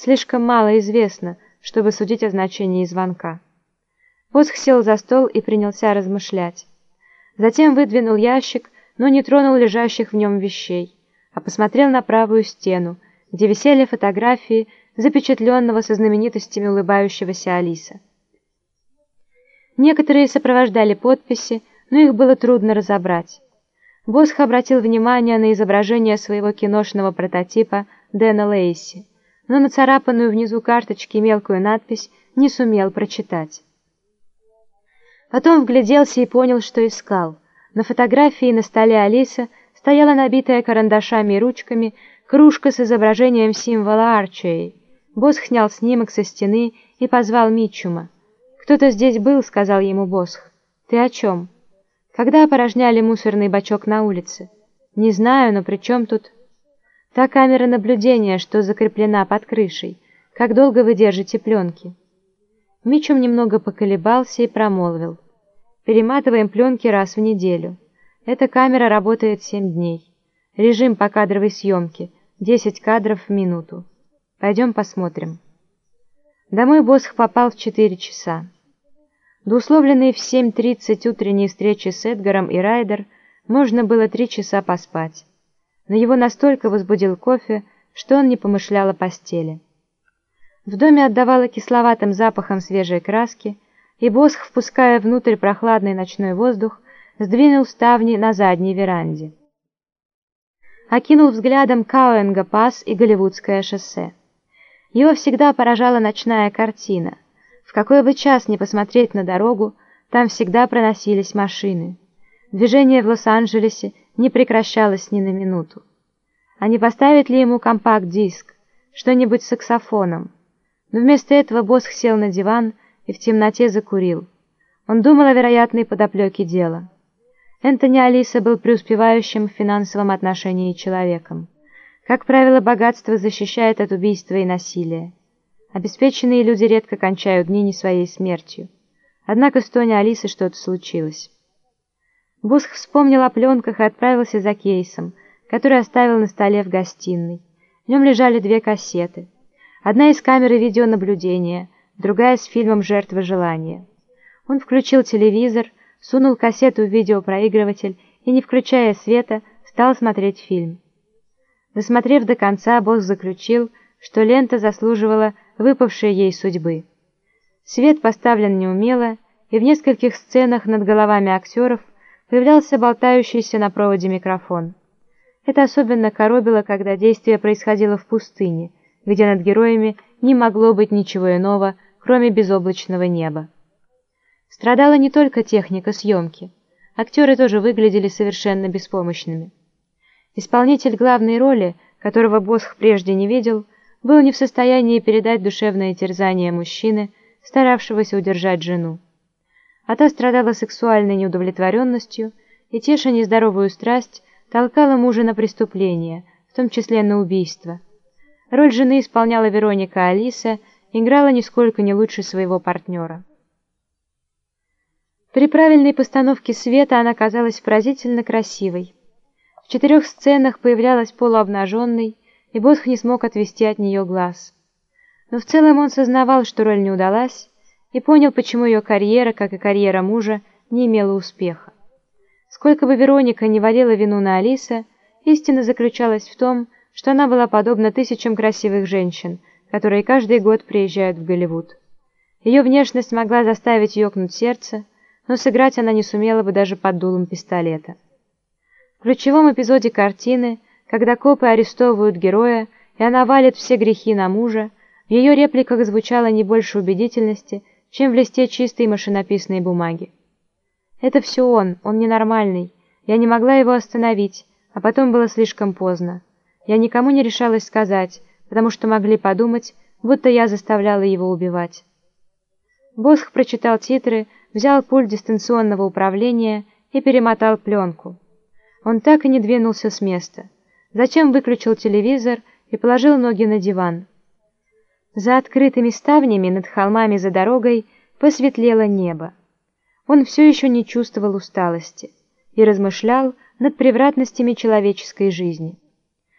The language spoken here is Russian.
слишком мало известно, чтобы судить о значении звонка. Босх сел за стол и принялся размышлять. Затем выдвинул ящик, но не тронул лежащих в нем вещей, а посмотрел на правую стену, где висели фотографии запечатленного со знаменитостями улыбающегося Алиса. Некоторые сопровождали подписи, но их было трудно разобрать. Босх обратил внимание на изображение своего киношного прототипа Дэна Лейси, но нацарапанную внизу карточки мелкую надпись не сумел прочитать. Потом вгляделся и понял, что искал. На фотографии на столе Алиса стояла набитая карандашами и ручками кружка с изображением символа Арчей. Босх снял снимок со стены и позвал Митчума. «Кто-то здесь был», — сказал ему Босх. «Ты о чем?» «Когда опорожняли мусорный бачок на улице?» «Не знаю, но при чем тут...» «Та камера наблюдения, что закреплена под крышей. Как долго вы держите пленки?» Митчум немного поколебался и промолвил. «Перематываем пленки раз в неделю. Эта камера работает семь дней. Режим по кадровой съемке — 10 кадров в минуту. Пойдем посмотрим». Домой Босх попал в 4 часа. До условленной в 7.30 утренней встречи с Эдгаром и Райдер можно было три часа поспать. Но его настолько возбудил кофе, что он не помышлял о постели. В доме отдавало кисловатым запахом свежей краски, и Босх, впуская внутрь прохладный ночной воздух, сдвинул ставни на задней веранде. Окинул взглядом Кауэнга-Пас и Голливудское шоссе. Его всегда поражала ночная картина. В какой бы час ни посмотреть на дорогу, там всегда проносились машины. Движение в Лос-Анджелесе не прекращалось ни на минуту. А не поставить ли ему компакт-диск, что-нибудь с саксофоном? Но вместо этого Босх сел на диван и в темноте закурил. Он думал о вероятной подоплеке дела. Энтони Алиса был преуспевающим в финансовом отношении человеком. Как правило, богатство защищает от убийства и насилия. Обеспеченные люди редко кончают дни не своей смертью. Однако с Тони Алисы что-то случилось. Бусх вспомнил о пленках и отправился за кейсом, который оставил на столе в гостиной. В нем лежали две кассеты. Одна из камеры видеонаблюдения, другая с фильмом «Жертва желания». Он включил телевизор, сунул кассету в видеопроигрыватель и, не включая света, стал смотреть фильм. Досмотрев до конца, босс заключил, что лента заслуживала выпавшей ей судьбы. Свет поставлен неумело, и в нескольких сценах над головами актеров появлялся болтающийся на проводе микрофон. Это особенно коробило, когда действие происходило в пустыне, где над героями не могло быть ничего иного, кроме безоблачного неба. Страдала не только техника съемки. Актеры тоже выглядели совершенно беспомощными. Исполнитель главной роли, которого Босх прежде не видел, был не в состоянии передать душевное терзание мужчины, старавшегося удержать жену. А та страдала сексуальной неудовлетворенностью и, теша нездоровую страсть, толкала мужа на преступление, в том числе на убийство. Роль жены исполняла Вероника Алиса, играла нисколько не лучше своего партнера. При правильной постановке света она казалась поразительно красивой четырех сценах появлялась полуобнаженной, и Босх не смог отвести от нее глаз. Но в целом он сознавал, что роль не удалась, и понял, почему ее карьера, как и карьера мужа, не имела успеха. Сколько бы Вероника не валила вину на Алиса, истина заключалась в том, что она была подобна тысячам красивых женщин, которые каждый год приезжают в Голливуд. Ее внешность могла заставить ёкнуть сердце, но сыграть она не сумела бы даже под дулом пистолета. В ключевом эпизоде картины, когда копы арестовывают героя, и она валит все грехи на мужа, в ее репликах звучало не больше убедительности, чем в листе чистой машинописной бумаги. «Это все он, он ненормальный. Я не могла его остановить, а потом было слишком поздно. Я никому не решалась сказать, потому что могли подумать, будто я заставляла его убивать». Босх прочитал титры, взял пульт дистанционного управления и перемотал пленку. Он так и не двинулся с места. Зачем выключил телевизор и положил ноги на диван? За открытыми ставнями над холмами за дорогой посветлело небо. Он все еще не чувствовал усталости и размышлял над превратностями человеческой жизни.